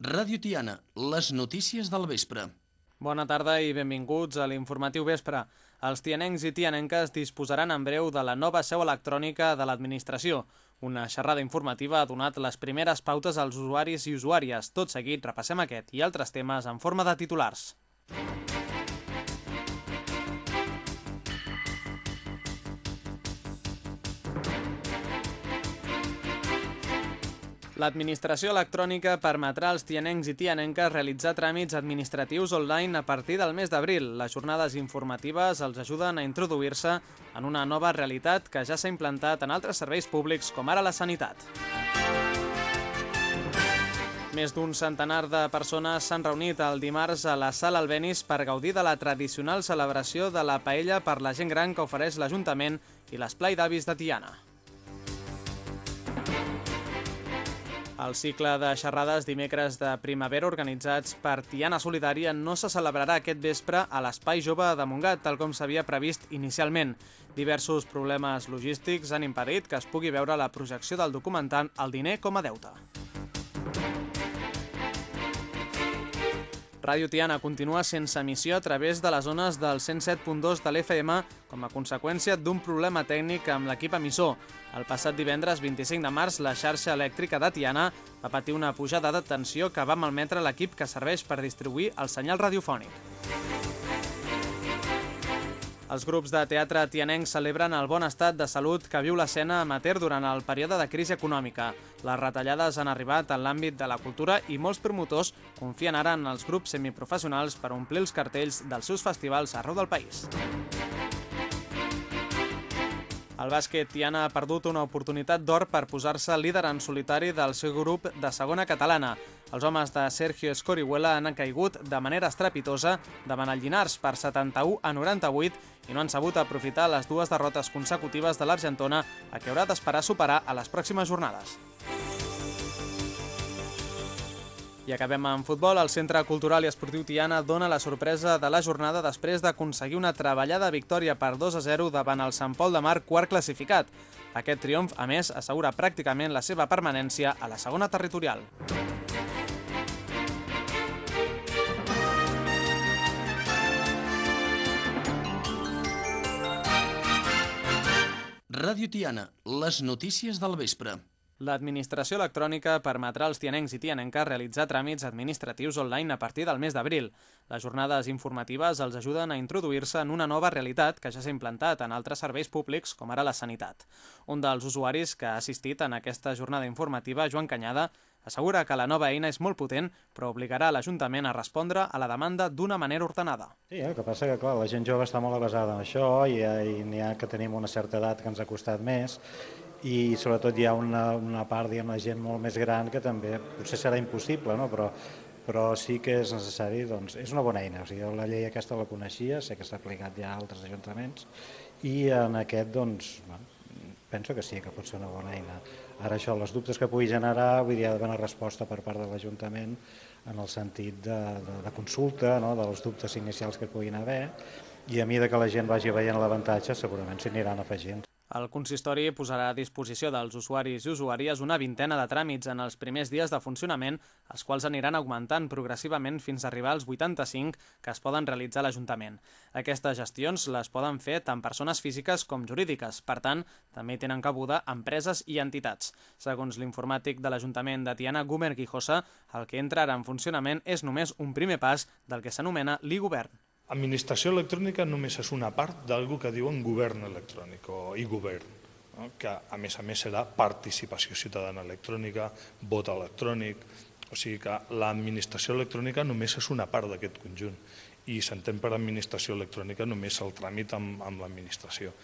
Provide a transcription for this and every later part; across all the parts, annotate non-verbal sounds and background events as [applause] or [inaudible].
Ràdio Tiana, les notícies del vespre. Bona tarda i benvinguts a l'informatiu vespre. Els tianencs i tianenques disposaran en breu de la nova seu electrònica de l'administració. Una xerrada informativa ha donat les primeres pautes als usuaris i usuàries. Tot seguit repassem aquest i altres temes en forma de titulars. L'administració electrònica permetrà als tianencs i tianenques realitzar tràmits administratius online a partir del mes d'abril. Les jornades informatives els ajuden a introduir-se en una nova realitat que ja s'ha implantat en altres serveis públics com ara la sanitat. Més d'un centenar de persones s'han reunit el dimarts a la Sala Albenis per gaudir de la tradicional celebració de la paella per la gent gran que ofereix l'Ajuntament i l'Esplai d'Avis de Tiana. El cicle de xerrades dimecres de primavera organitzats per Tiana Solidària no se celebrarà aquest vespre a l'Espai Jove de Montgat, tal com s'havia previst inicialment. Diversos problemes logístics han impedit que es pugui veure la projecció del documentant El diner com a deute. Ràdio Tiana continua sense emissió a través de les zones del 107.2 de l'FM com a conseqüència d'un problema tècnic amb l'equip emissor. El passat divendres 25 de març, la xarxa elèctrica de Tiana va patir una pujada de tensió que va malmetre l'equip que serveix per distribuir el senyal radiofònic. Els grups de teatre tianencs celebren el bon estat de salut que viu l'escena amateur durant el període de crisi econòmica. Les retallades han arribat en l'àmbit de la cultura i molts promotors confien ara en els grups semiprofessionals per omplir els cartells dels seus festivals arreu del país. El bàsquet Tiana ha perdut una oportunitat d'or per posar-se líder en solitari del seu grup de segona catalana. Els homes de Sergio Escorihuela han caigut de manera estrepitosa davant el Llinars per 71 a 98 i no han sabut aprofitar les dues derrotes consecutives de l'Argentona a què haurà d'esperar superar a les pròximes jornades. I acabem amb futbol. El Centre Cultural i Esportiu Tiana dona la sorpresa de la jornada després d'aconseguir una treballada victòria per 2 a 0 davant el Sant Pol de Mar, quart classificat. Aquest triomf, a més, assegura pràcticament la seva permanència a la segona territorial. Ràdio Tiana, les notícies del vespre. L'administració electrònica permetrà als tianencs i tianenques realitzar tràmits administratius online a partir del mes d'abril. Les jornades informatives els ajuden a introduir-se en una nova realitat que ja s'ha implantat en altres serveis públics, com ara la sanitat. Un dels usuaris que ha assistit en aquesta jornada informativa, Joan Canyada, assegura que la nova eina és molt potent, però obligarà l'Ajuntament a respondre a la demanda d'una manera ordenada. Sí, el que passa que clar, la gent jove està molt avasada en això i, i n'hi ha que tenim una certa edat que ens ha costat més i sobretot hi ha una, una part, diguem, de gent molt més gran que també potser serà impossible, no? però, però sí que és necessari, doncs, és una bona eina, o sigui, la llei aquesta la coneixia, sé que s'ha aplicat ja a altres ajuntaments i en aquest, doncs, bueno, penso que sí, que pot ser una bona eina. Ara això, els dubtes que pugui generar, vull dir, ha d'haver una resposta per part de l'Ajuntament en el sentit de, de, de consulta, no? dels dubtes inicials que puguin haver, i a mesura que la gent vagi veient l'avantatge segurament s'hi aniran afegint. El consistori posarà a disposició dels usuaris i usuàries una vintena de tràmits en els primers dies de funcionament, els quals aniran augmentant progressivament fins a arribar als 85 que es poden realitzar a l'Ajuntament. Aquestes gestions les poden fer tant persones físiques com jurídiques, per tant, també tenen cabuda empreses i entitats. Segons l'informàtic de l'Ajuntament de Tiana, Gumer Guijosa, el que entra ara en funcionament és només un primer pas del que s'anomena l'e-govern. Administració electrònica només és una part d'algú que diuen govern electrònic o e-govern, no? que a més a més serà participació ciutadana electrònica, vot electrònic, o sigui que l'administració electrònica només és una part d'aquest conjunt i s'entén per administració electrònica només el tràmit amb, amb l'administració.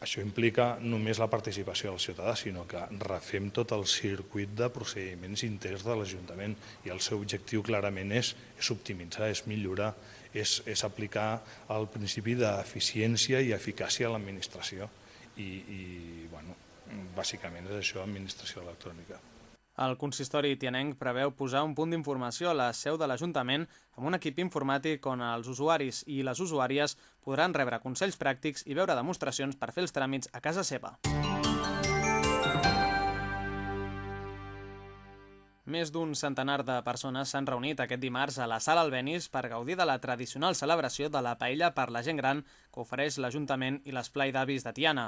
Això implica només la participació del ciutadà, sinó que refem tot el circuit de procediments interns de l'Ajuntament i el seu objectiu clarament és, és optimitzar, és millorar, és, és aplicar el principi d'eficiència i eficàcia a l'administració. I, i bueno, bàsicament és això, administració electrònica. El consistori tianenc preveu posar un punt d'informació a la seu de l'Ajuntament amb un equip informàtic on els usuaris i les usuàries podran rebre consells pràctics i veure demostracions per fer els tràmits a casa seva. Més d'un centenar de persones s'han reunit aquest dimarts a la Sala Albenis per gaudir de la tradicional celebració de la paella per la gent gran que ofereix l'Ajuntament i l'Esplai d'Avis de Tiana.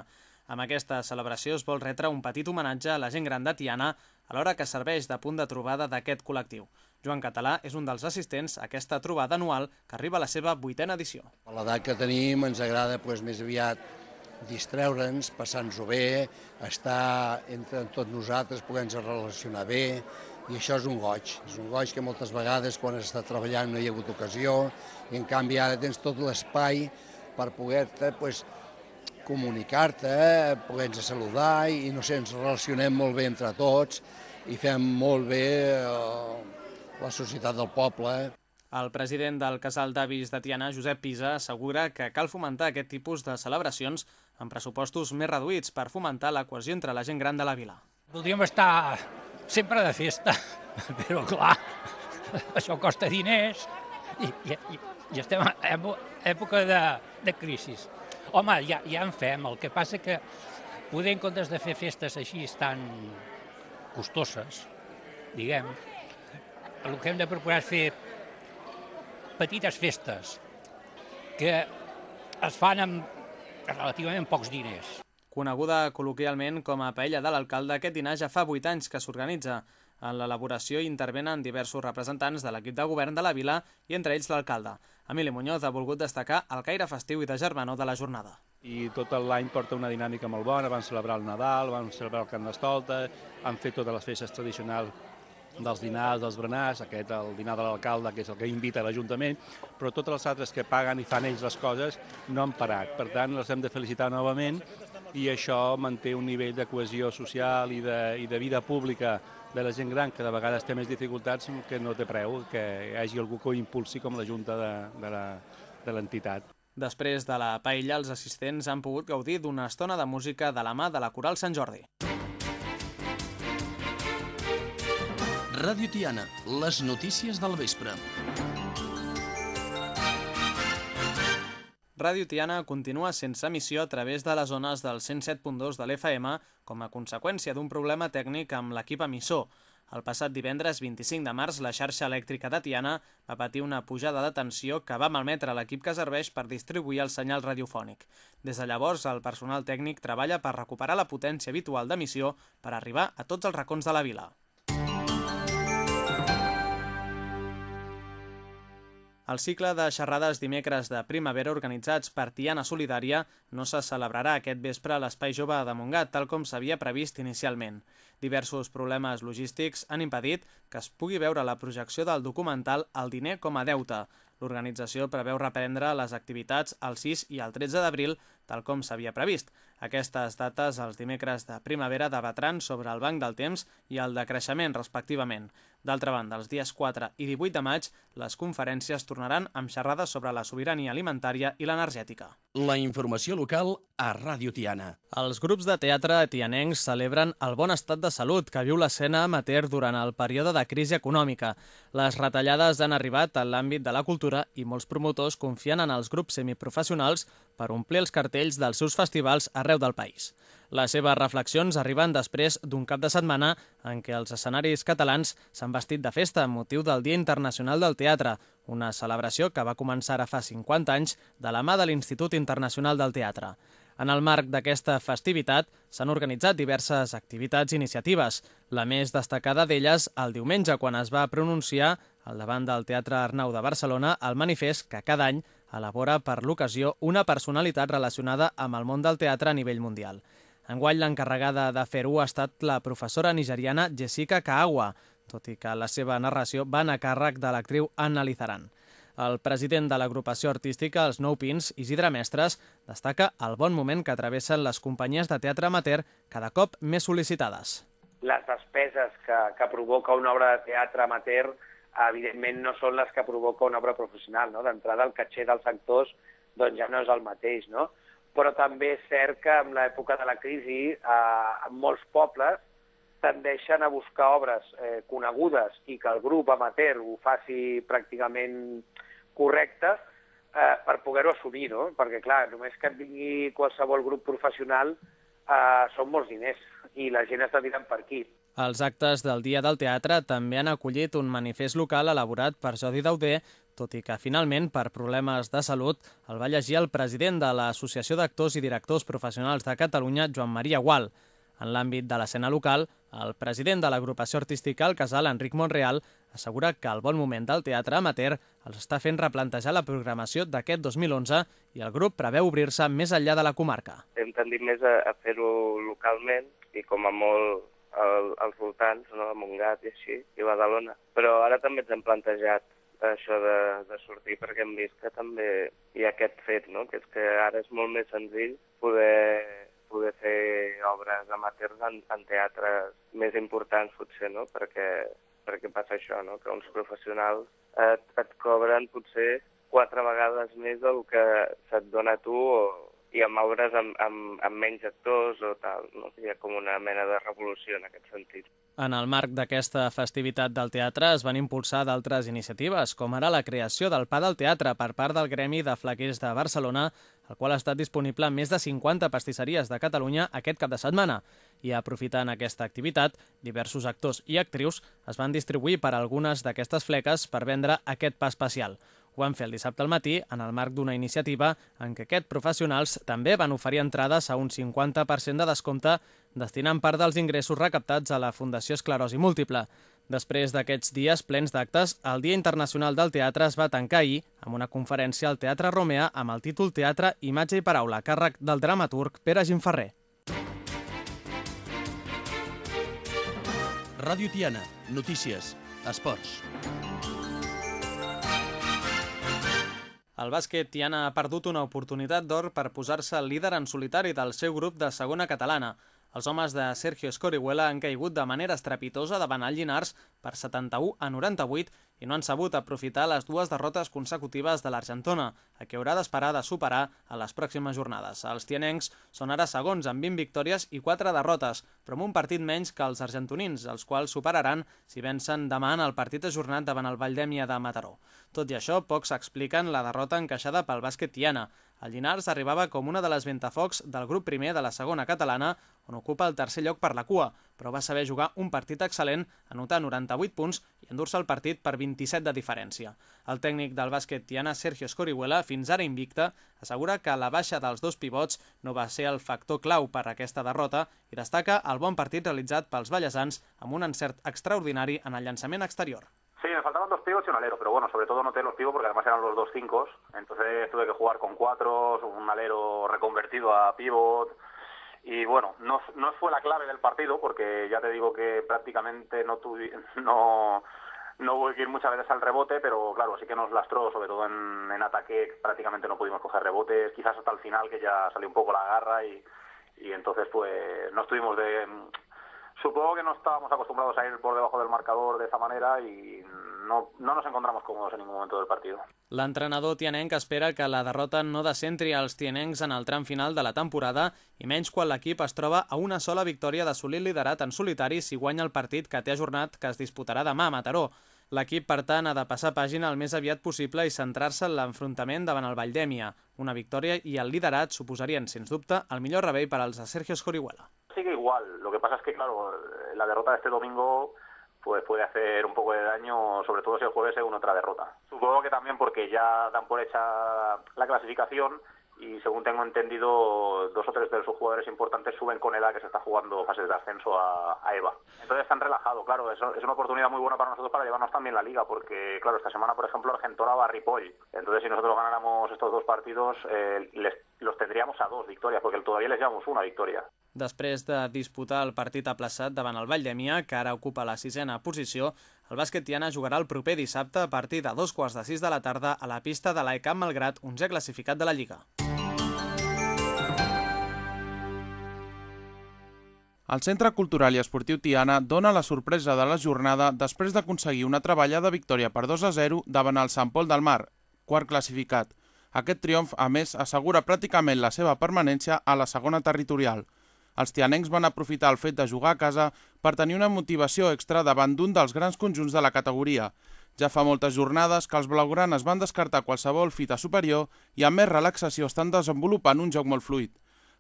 Amb aquesta celebració es vol retre un petit homenatge a la gent gran de Tiana, alhora que serveix de punt de trobada d'aquest col·lectiu. Joan Català és un dels assistents a aquesta trobada anual que arriba a la seva vuitena edició. A l'edat que tenim ens agrada doncs, més aviat distreure'ns, passar-nos-ho bé, estar entre tots nosaltres, poder-nos relacionar bé, i això és un goig. És un goig que moltes vegades quan has estat treballant no hi ha hagut ocasió, i en canvi ara tens tot l'espai per poder-te pues, comunicar-te, poder-nos saludar i no sé, ens relacionem molt bé entre tots i fem molt bé eh, la societat del poble. El president del casal d'avis de Tiana, Josep Pisa, assegura que cal fomentar aquest tipus de celebracions amb pressupostos més reduïts per fomentar la cohesió entre la gent gran de la vila. Voldríem estar sempre de festa, [laughs] però clar, [laughs] això costa diners i, i, i estem en època de, de crisi. Home, ja, ja en fem, el que passa que poder en comptes de fer festes així tan costoses, diguem, el que hem de procurar és fer petites festes que es fan amb relativament pocs diners. Coneguda col·loquialment com a paella de l'alcalde, aquest dinar ja fa 8 anys que s'organitza. En l'elaboració intervenen diversos representants de l'equip de govern de la vila i entre ells l'alcalde. Emili Muñoz ha volgut destacar el caire festiu i de germanor de la jornada. I tot l'any porta una dinàmica molt bona, van celebrar el Nadal, van celebrar el Cant d'Estolta, han fet totes les festes tradicionals dels dinars, dels berenars, aquest el dinar de l'alcalde, que és el que invita l'Ajuntament, però totes les altres que paguen i fan ells les coses no han parat. Per tant, els hem de felicitar novament i això manté un nivell de cohesió social i de, i de vida pública de la gent gran, que de vegades té més dificultats, que no té preu, que hi hagi algú que ho impulsi com la Junta de l'entitat. Després de la paella, els assistents han pogut gaudir d'una estona de música de la mà de la Coral Sant Jordi. Ràdio Tiana, les notícies del vespre. Ràdio Tiana continua sense emissió a través de les zones del 107.2 de l'FM com a conseqüència d'un problema tècnic amb l'equip emissor. El passat divendres 25 de març, la xarxa elèctrica de Tiana va patir una pujada de tensió que va malmetre l'equip que serveix per distribuir el senyal radiofònic. Des de llavors, el personal tècnic treballa per recuperar la potència habitual d'emissió per arribar a tots els racons de la vila. El cicle de xerrades dimecres de primavera organitzats per Tiana Solidària no se celebrarà aquest vespre a l'Espai Jove de Montgat, tal com s'havia previst inicialment. Diversos problemes logístics han impedit que es pugui veure la projecció del documental El diner com a deute. L'organització preveu reprendre les activitats el 6 i el 13 d'abril, tal com s'havia previst. Aquestes dates, els dimecres de primavera, debatran sobre el banc del temps i el decreixement, respectivament. D'altra banda, els dies 4 i 18 de maig, les conferències tornaran amb xerrades sobre la sobirania alimentària i l'energètica. La informació local a Ràdio Tiana. Els grups de teatre tianencs celebren el bon estat de salut que viu l'escena amateur durant el període de crisi econòmica. Les retallades han arribat a l'àmbit de la cultura i molts promotors confien en els grups semiprofessionals per omplir els cartells dels seus festivals arreu del país. Les seves reflexions arriben després d'un cap de setmana en què els escenaris catalans s'han vestit de festa amb motiu del Dia Internacional del Teatre, una celebració que va començar a fa 50 anys de la mà de l'Institut Internacional del Teatre. En el marc d'aquesta festivitat s'han organitzat diverses activitats i iniciatives. La més destacada d'elles el diumenge, quan es va pronunciar al davant del Teatre Arnau de Barcelona el manifest que cada any elabora per l'ocasió una personalitat relacionada amb el món del teatre a nivell mundial. Enguany l'encarregada de fer-ho ha estat la professora nigeriana Jessica Kaawa, tot i que la seva narració va a càrrec de l'actriu Anna Lizaran. El president de l'agrupació artística, els Nou Pins, Isidre Mestres, destaca el bon moment que travessen les companyies de teatre amateur cada cop més sol·licitades. Les despeses que, que provoca una obra de teatre amateur evidentment no són les que provoca una obra professional. No? D'entrada, el caché dels actors doncs, ja no és el mateix. No? Però també és cert que en l'època de la crisi, eh, en molts pobles tendeixen a buscar obres eh, conegudes i que el grup amateur ho faci pràcticament correcte eh, per poder-ho assumir, no? Perquè, clar, només que et vingui qualsevol grup professional eh, són molts diners i la gent està tirant per aquí. Els actes del Dia del Teatre també han acollit un manifest local elaborat per Jodi Dauder, tot i que finalment, per problemes de salut, el va llegir el president de l'Associació d'Actors i Directors Professionals de Catalunya, Joan Maria Gual. En l'àmbit de l'escena local, el president de l'agrupació artística El Casal, Enric Monreal, assegura que el bon moment del teatre amateur els està fent replantejar la programació d'aquest 2011 i el grup preveu obrir-se més enllà de la comarca. Hem tendit més a fer-ho localment i com a molt al, als voltants, no? a Montgat i així, i Badalona. Però ara també ens hem plantejat això de, de sortir perquè hem vist que també hi ha aquest fet, no? que és que ara és molt més senzill poder, poder fer obres amateurs en, en teatres més importants potser, no? perquè, perquè passa això, no? que uns professionals et, et cobren potser quatre vegades més del que se't dona tu o, i amb obres amb, amb, amb menys actors o tal. No? Hi ha com una mena de revolució en aquest sentit. En el marc d'aquesta festivitat del teatre es van impulsar d'altres iniciatives, com ara la creació del Pa del Teatre per part del Gremi de Flaquers de Barcelona, el qual ha estat disponible en més de 50 pastisseries de Catalunya aquest cap de setmana. I aprofitant aquesta activitat, diversos actors i actrius es van distribuir per algunes d'aquestes fleques per vendre aquest pa especial. Ho van fer el dissabte al matí en el marc d'una iniciativa en què aquests professionals també van oferir entrades a un 50% de descompte destinant part dels ingressos recaptats a la Fundació Esclerosi Múltiple. Després d'aquests dies plens d'actes, el Dia Internacional del Teatre es va tancar ahir amb una conferència al Teatre Romea amb el títol Teatre, Imatge i Paraula, càrrec del dramaturg Pere Gimferrer. Ràdio Tiana, notícies, esports. El bàsquet Tiana ha perdut una oportunitat d'or per posar-se líder en solitari del seu grup de segona catalana. Els homes de Sergio Escorihuela han caigut de manera estrepitosa davant el Llinars per 71 a 98 i no han sabut aprofitar les dues derrotes consecutives de l'Argentona, a què haurà d'esperar de superar a les pròximes jornades. Els tianencs són ara segons amb 20 victòries i 4 derrotes, però amb un partit menys que els argentonins, els quals superaran si vencen demà en el partit ajornat davant el Valldèmia de Mataró. Tot i això, pocs expliquen la derrota encaixada pel bàsquet Tiana. El Llinars arribava com una de les ventafocs del grup primer de la segona catalana, on ocupa el tercer lloc per la cua, però va saber jugar un partit excel·lent, anotar 98 punts i endur-se el partit per 27 de diferència. El tècnic del bàsquet Tiana, Sergio Escorihuela, fins ara invicta, assegura que la baixa dels dos pivots no va ser el factor clau per aquesta derrota i destaca el bon partit realitzat pels ballesans amb un encert extraordinari en el llançament exterior. Sí, me faltaban dos pivots y un alero, pero bueno, sobre todo noté los pivots porque además eran los dos cinco, entonces tuve que jugar con cuatro, un alero reconvertido a pivot, y bueno, no, no fue la clave del partido porque ya te digo que prácticamente no tuve, [laughs] no, no hubo que ir muchas veces al rebote, pero claro, sí que nos lastró, sobre todo en, en ataque prácticamente no pudimos coger rebotes, quizás hasta el final que ya salió un poco la garra y, y entonces pues no estuvimos de Supongo que no estábamos acostumbrados a ir por debajo del marcador de esa manera y no, no nos encontramos còmodes en ningún momento del partido. L'entrenador tianenc espera que la derrota no descentri als tianencs en el tram final de la temporada i menys quan l'equip es troba a una sola victòria d'assolir liderat en solitari si guanya el partit que té ajornat que es disputarà demà a Mataró. L'equip, per tant, ha de passar pàgina el més aviat possible i centrar-se en l'enfrontament davant el Valldèmia. Una victòria i el liderat suposarien, sens dubte, el millor rebell per als de Sergio Escorihuela. Igual, lo que pasa es que, claro, la derrota de este domingo pues puede hacer un poco de daño, sobre todo si el jueves es una otra derrota. Supongo que también porque ya dan por hecha la clasificación y según tengo entendido, dos o tres de sus jugadores importantes suben con ELA que se está jugando fases de ascenso a, a EVA. Entonces están relajados, claro, es, una oportunidad muy buena para nosotros para llevarnos también la liga, porque claro, esta semana, por ejemplo, Argentora va a Ripoll. Entonces, si nosotros ganáramos estos dos partidos, eh, les, los tendríamos a dos victorias, porque todavía les llevamos una victoria. Després de disputar el partit aplaçat davant el Valldèmia, que ara ocupa la sisena posició, el bàsquet Tiana jugarà el proper dissabte a partir de dos quarts de sis de la tarda a la pista de l'AECAM Malgrat, 11è classificat de la Lliga. El Centre Cultural i Esportiu Tiana dona la sorpresa de la jornada després d'aconseguir una treballada victòria per 2 a 0 davant el Sant Pol del Mar, quart classificat. Aquest triomf, a més, assegura pràcticament la seva permanència a la segona territorial. Els tianencs van aprofitar el fet de jugar a casa per tenir una motivació extra davant d'un dels grans conjunts de la categoria. Ja fa moltes jornades que els blaugranes van descartar qualsevol fita superior i amb més relaxació estan desenvolupant un joc molt fluid.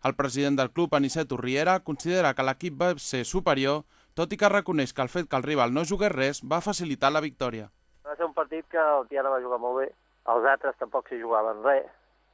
El president del club, Aniceto Riera, considera que l'equip va ser superior, tot i que reconeix que el fet que el rival no jugués res va facilitar la victòria. Va ser un partit que el Tiana va jugar molt bé, els altres tampoc s'hi jugaven res,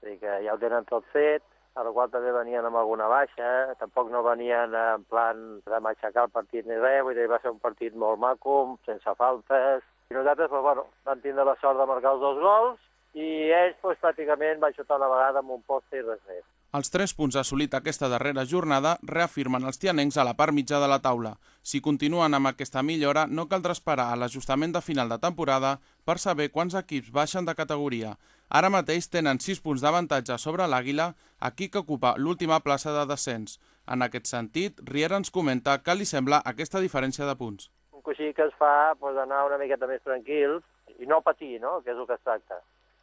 és dir, que ja ho tenen tot fet, a la qual també venien amb alguna baixa, tampoc no venien en plan de matxacar el partit ni res, vull dir, va ser un partit molt maco, sense faltes, i nosaltres, pues, bueno, vam tindre la sort de marcar els dos gols, i ells pues, pràcticament van xutar una vegada amb un poste i res més. Els tres punts assolit aquesta darrera jornada reafirmen els tianencs a la part mitja de la taula. Si continuen amb aquesta millora, no caldrà esperar a l'ajustament de final de temporada per saber quants equips baixen de categoria. Ara mateix tenen 6 punts d'avantatge sobre l'Àguila, aquí que ocupa l'última plaça de descens. En aquest sentit, Riera ens comenta què li sembla aquesta diferència de punts. Un coixí que es fa pues, anar una miqueta més tranquils i no patir, no?, que és el que es tracta.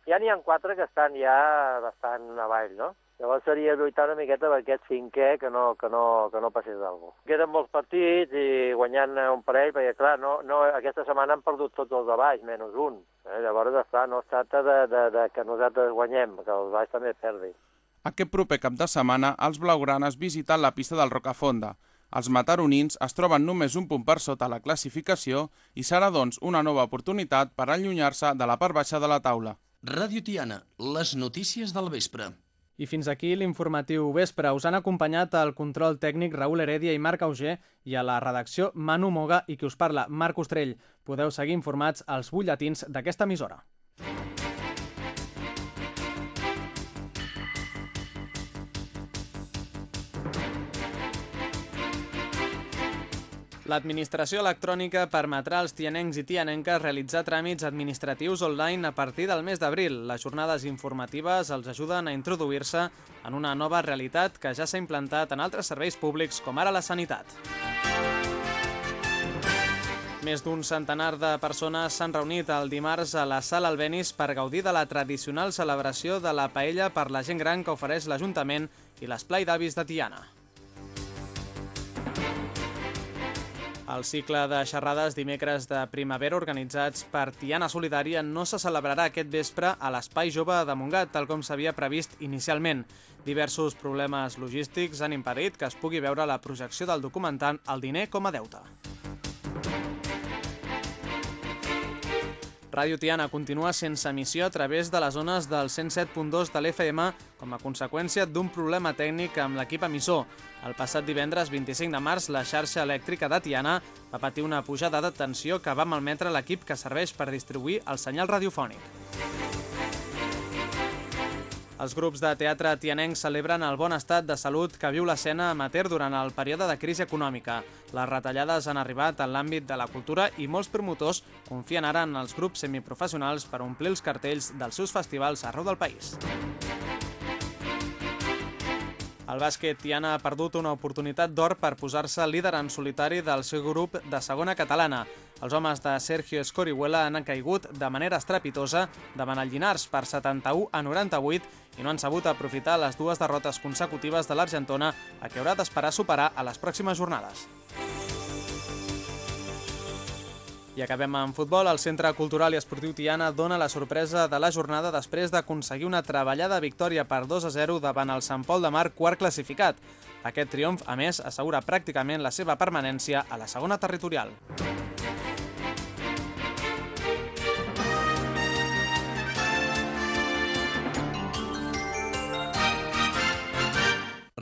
Ja n'hi ha quatre que estan ja bastant avall, no? Llavors seria lluitar una miqueta per aquest cinquè que no, que no, que no passés d'algú. Queden molts partits i guanyant un parell, perquè clar, no, no, aquesta setmana han perdut tots els de baix, menys un. Eh? Llavors, està, no es tracta de, de, de que nosaltres guanyem, que els baix també perdin. Aquest proper cap de setmana, els blaugranes visiten la pista del Rocafonda. Els mataronins es troben només un punt per sota la classificació i serà, doncs, una nova oportunitat per allunyar-se de la part baixa de la taula. Ràdio Tiana, les notícies del vespre. I fins aquí l'informatiu vespre. Us han acompanyat el control tècnic Raül Heredia i Marc Auger i a la redacció Manu Moga i qui us parla, Marc Ostrell. Podeu seguir informats als butlletins d'aquesta emissora. L'administració electrònica permetrà als tianencs i tianenques realitzar tràmits administratius online a partir del mes d'abril. Les jornades informatives els ajuden a introduir-se en una nova realitat que ja s'ha implantat en altres serveis públics, com ara la sanitat. Més d'un centenar de persones s'han reunit el dimarts a la Sala Albenis per gaudir de la tradicional celebració de la paella per la gent gran que ofereix l'Ajuntament i l'esplai d'avis de Tiana. El cicle de xerrades dimecres de primavera organitzats per Tiana Solidària no se celebrarà aquest vespre a l'Espai Jove de Montgat, tal com s'havia previst inicialment. Diversos problemes logístics han impedit que es pugui veure la projecció del documentant El diner com a deute. Ràdio Tiana continua sense emissió a través de les zones del 107.2 de l'FM com a conseqüència d'un problema tècnic amb l'equip emissor. El passat divendres 25 de març, la xarxa elèctrica de Tiana va patir una pujada de tensió que va malmetre l'equip que serveix per distribuir el senyal radiofònic. Els grups de teatre tianencs celebren el bon estat de salut que viu l'escena amateur durant el període de crisi econòmica. Les retallades han arribat en l'àmbit de la cultura i molts promotors confien ara en els grups semiprofessionals per omplir els cartells dels seus festivals arreu del país. El bàsquet Tiana ha perdut una oportunitat d'or per posar-se líder en solitari del seu grup de segona catalana. Els homes de Sergio Escorihuela han caigut de manera estrepitosa davant el Llinars per 71 a 98 i no han sabut aprofitar les dues derrotes consecutives de l'Argentona a què haurà d'esperar superar a les pròximes jornades. I acabem amb futbol. El Centre Cultural i Esportiu Tiana dona la sorpresa de la jornada després d'aconseguir una treballada victòria per 2 a 0 davant el Sant Pol de Mar, quart classificat. Aquest triomf, a més, assegura pràcticament la seva permanència a la segona territorial.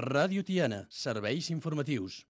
Ràdio Tiana, serveis informatius.